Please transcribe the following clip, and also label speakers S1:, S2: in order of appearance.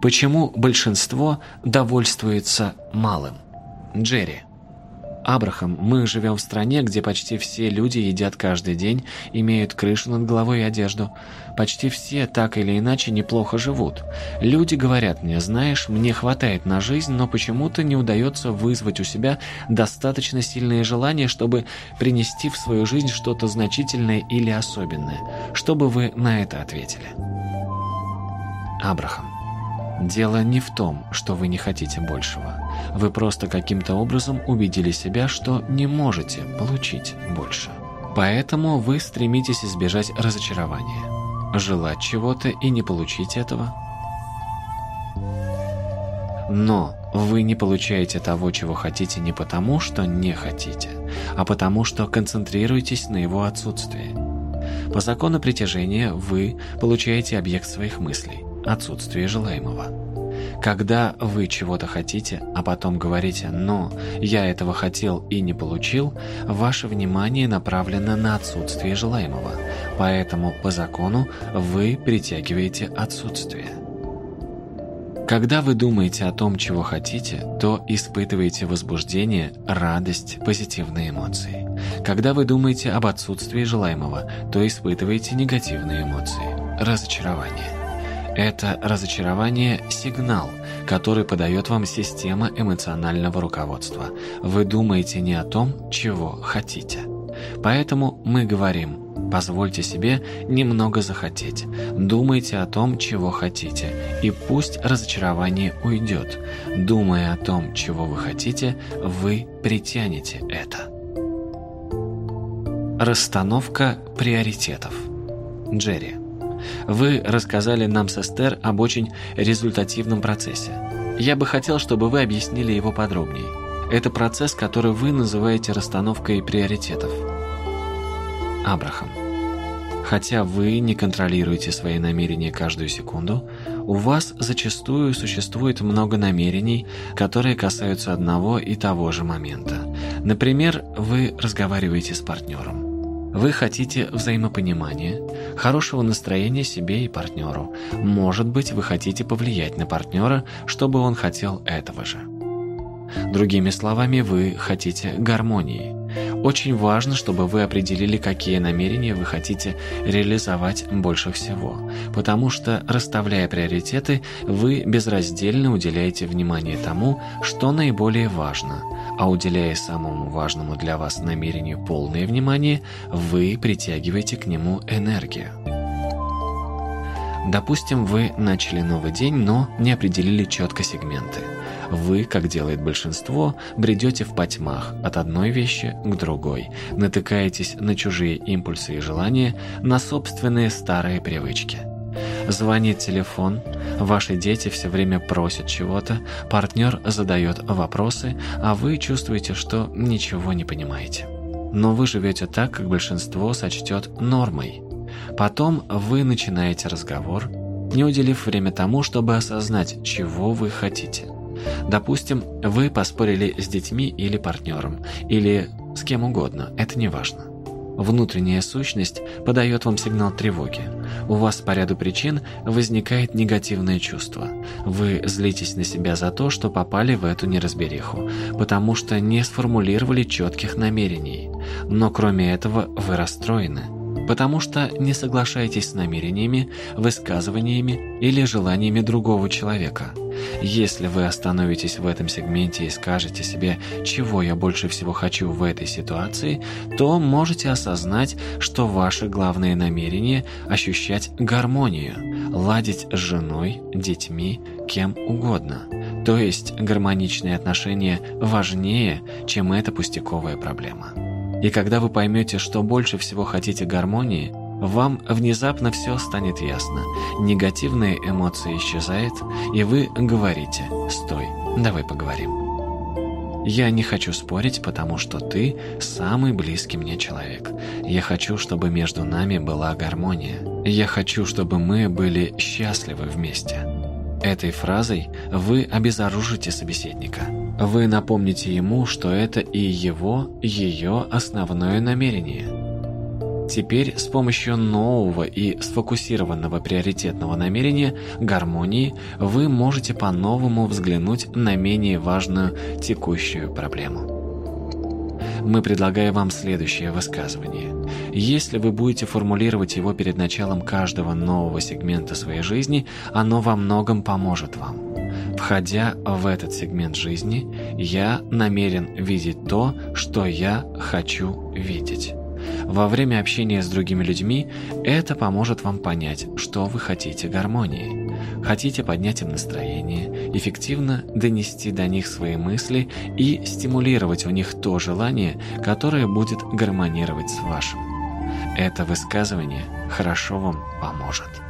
S1: Почему большинство довольствуется малым? Джерри. Абрахам, мы живем в стране, где почти все люди едят каждый день, имеют крышу над головой и одежду. Почти все так или иначе неплохо живут. Люди говорят мне, знаешь, мне хватает на жизнь, но почему-то не удается вызвать у себя достаточно сильное желание, чтобы принести в свою жизнь что-то значительное или особенное. Что бы вы на это ответили? Абрахам. Дело не в том, что вы не хотите большего. Вы просто каким-то образом убедили себя, что не можете получить больше. Поэтому вы стремитесь избежать разочарования. Желать чего-то и не получить этого. Но вы не получаете того, чего хотите не потому, что не хотите, а потому, что концентрируетесь на его отсутствии. По закону притяжения вы получаете объект своих мыслей отсутствие желаемого. Когда вы чего-то хотите, а потом говорите «но я этого хотел и не получил», ваше внимание направлено на отсутствие желаемого, поэтому по закону вы притягиваете отсутствие. Когда вы думаете о том, чего хотите, то испытываете возбуждение, радость, позитивные эмоции. Когда вы думаете об отсутствии желаемого, то испытываете негативные эмоции, разочарование. Это разочарование – сигнал, который подает вам система эмоционального руководства. Вы думаете не о том, чего хотите. Поэтому мы говорим, позвольте себе немного захотеть. Думайте о том, чего хотите, и пусть разочарование уйдет. Думая о том, чего вы хотите, вы притянете это. Расстановка приоритетов. Джерри. Вы рассказали нам с Эстер об очень результативном процессе. Я бы хотел, чтобы вы объяснили его подробнее. Это процесс, который вы называете расстановкой приоритетов. Абрахам. Хотя вы не контролируете свои намерения каждую секунду, у вас зачастую существует много намерений, которые касаются одного и того же момента. Например, вы разговариваете с партнером. Вы хотите взаимопонимания, хорошего настроения себе и партнеру. Может быть, вы хотите повлиять на партнера, чтобы он хотел этого же. Другими словами, вы хотите гармонии. Очень важно, чтобы вы определили, какие намерения вы хотите реализовать больше всего, потому что, расставляя приоритеты, вы безраздельно уделяете внимание тому, что наиболее важно, а уделяя самому важному для вас намерению полное внимание, вы притягиваете к нему энергию. Допустим, вы начали новый день, но не определили четко сегменты – вы, как делает большинство, бредете в потьмах от одной вещи к другой, натыкаетесь на чужие импульсы и желания, на собственные старые привычки. Звонит телефон, ваши дети все время просят чего-то, партнер задает вопросы, а вы чувствуете, что ничего не понимаете. Но вы живете так, как большинство сочтет нормой. Потом вы начинаете разговор, не уделив время тому, чтобы осознать, чего вы хотите – Допустим, вы поспорили с детьми или партнером, или с кем угодно, это не важно. Внутренняя сущность подает вам сигнал тревоги. У вас по ряду причин возникает негативное чувство. Вы злитесь на себя за то, что попали в эту неразбериху, потому что не сформулировали четких намерений. Но кроме этого вы расстроены – потому что не соглашаетесь с намерениями, высказываниями или желаниями другого человека. Если вы остановитесь в этом сегменте и скажете себе, чего я больше всего хочу в этой ситуации, то можете осознать, что ваше главное намерение – ощущать гармонию, ладить с женой, детьми, кем угодно. То есть гармоничные отношения важнее, чем эта пустяковая проблема. И когда вы поймете, что больше всего хотите гармонии, вам внезапно все станет ясно. Негативные эмоции исчезают, и вы говорите «Стой, давай поговорим». Я не хочу спорить, потому что ты самый близкий мне человек. Я хочу, чтобы между нами была гармония. Я хочу, чтобы мы были счастливы вместе. Этой фразой вы обезоружите собеседника. Вы напомните ему, что это и его, ее основное намерение. Теперь с помощью нового и сфокусированного приоритетного намерения гармонии вы можете по-новому взглянуть на менее важную текущую проблему. Мы предлагаем вам следующее высказывание. Если вы будете формулировать его перед началом каждого нового сегмента своей жизни, оно во многом поможет вам. Входя в этот сегмент жизни, я намерен видеть то, что я хочу видеть. Во время общения с другими людьми это поможет вам понять, что вы хотите гармонии. Хотите поднять им настроение, эффективно донести до них свои мысли и стимулировать у них то желание, которое будет гармонировать с вашим. Это высказывание хорошо вам поможет.